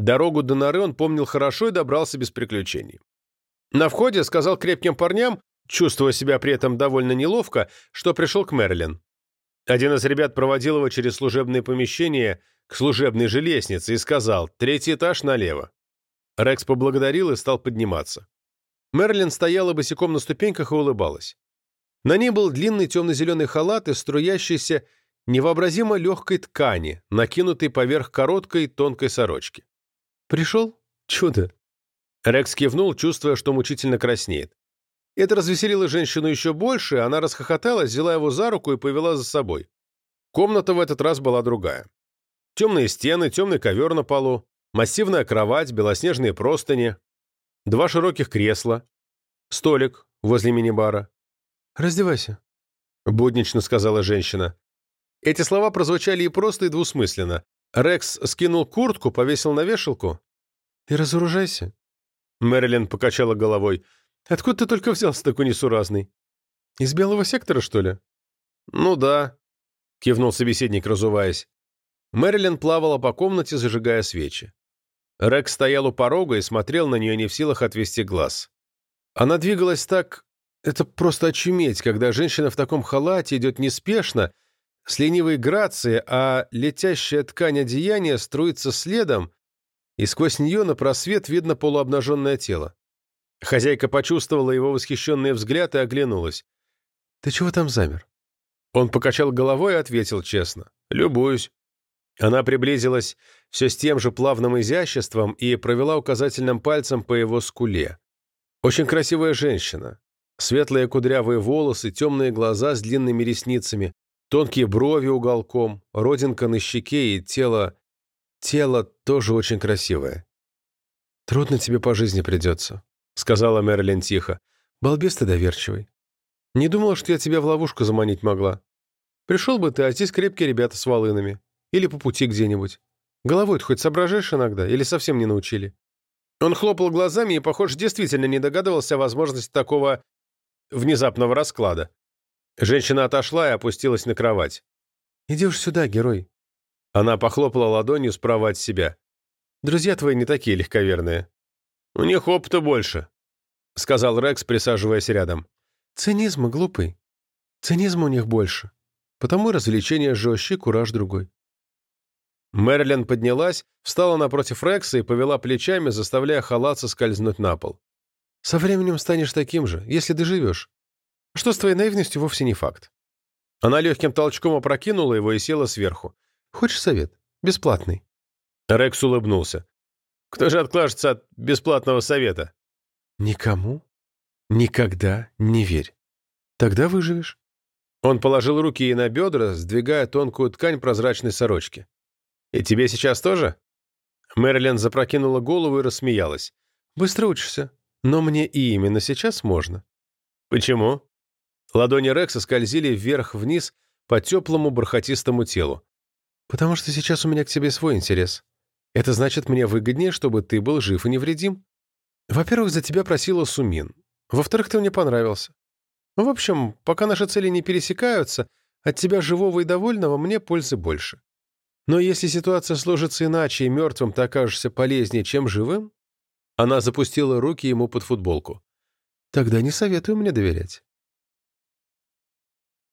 Дорогу до норы он помнил хорошо и добрался без приключений. На входе сказал крепким парням, чувствуя себя при этом довольно неловко, что пришел к Мерлин. Один из ребят проводил его через служебные помещения к служебной же лестнице и сказал «третий этаж налево». Рекс поблагодарил и стал подниматься. Мерлин стояла босиком на ступеньках и улыбалась. На ней был длинный темно-зеленый халат из струящейся невообразимо легкой ткани, накинутой поверх короткой тонкой сорочки. «Пришел? Чудо!» Рекс кивнул, чувствуя, что мучительно краснеет. Это развеселило женщину еще больше, она расхохоталась, взяла его за руку и повела за собой. Комната в этот раз была другая. Темные стены, темный ковер на полу, массивная кровать, белоснежные простыни, два широких кресла, столик возле мини-бара. «Раздевайся», — буднично сказала женщина. Эти слова прозвучали и просто, и двусмысленно. Рекс скинул куртку, повесил на вешалку. «И разоружайся». Мэрилин покачала головой. «Откуда ты только взялся такой несуразный? Из белого сектора, что ли?» «Ну да», — кивнул собеседник, разуваясь. Мэрилин плавала по комнате, зажигая свечи. Рекс стоял у порога и смотрел на нее не в силах отвести глаз. Она двигалась так... Это просто очуметь, когда женщина в таком халате идет неспешно, с ленивой грацией, а летящая ткань одеяния струится следом, и сквозь нее на просвет видно полуобнаженное тело. Хозяйка почувствовала его восхищенный взгляд и оглянулась. «Ты чего там замер?» Он покачал головой и ответил честно. «Любуюсь». Она приблизилась все с тем же плавным изяществом и провела указательным пальцем по его скуле. Очень красивая женщина. Светлые кудрявые волосы, темные глаза с длинными ресницами, тонкие брови уголком, родинка на щеке и тело Тело тоже очень красивое. «Трудно тебе по жизни придется», — сказала Мерлин тихо. «Балбес ты доверчивый. Не думала, что я тебя в ловушку заманить могла. Пришел бы ты, а здесь крепкие ребята с волынами. Или по пути где-нибудь. Головой-то хоть соображаешь иногда, или совсем не научили?» Он хлопал глазами и, похоже, действительно не догадывался о возможности такого внезапного расклада. Женщина отошла и опустилась на кровать. «Иди уж сюда, герой. Она похлопала ладонью справа от себя. «Друзья твои не такие легковерные». «У них опыта больше», — сказал Рекс, присаживаясь рядом. «Цинизм, глупый. Цинизма у них больше. Потому развлечение жестче, кураж другой». Мэрилин поднялась, встала напротив Рекса и повела плечами, заставляя халат соскользнуть на пол. «Со временем станешь таким же, если доживешь. Что с твоей наивностью вовсе не факт». Она легким толчком опрокинула его и села сверху. Хочешь совет? Бесплатный». Рекс улыбнулся. «Кто же откажется от бесплатного совета?» «Никому. Никогда не верь. Тогда выживешь». Он положил руки ей на бедра, сдвигая тонкую ткань прозрачной сорочки. «И тебе сейчас тоже?» Мэрилин запрокинула голову и рассмеялась. «Быстро учишься. Но мне и именно сейчас можно». «Почему?» Ладони Рекса скользили вверх-вниз по теплому бархатистому телу. «Потому что сейчас у меня к тебе свой интерес. Это значит, мне выгоднее, чтобы ты был жив и невредим. Во-первых, за тебя просила Сумин. Во-вторых, ты мне понравился. В общем, пока наши цели не пересекаются, от тебя живого и довольного мне пользы больше. Но если ситуация сложится иначе, и мертвым ты окажешься полезнее, чем живым...» Она запустила руки ему под футболку. «Тогда не советую мне доверять.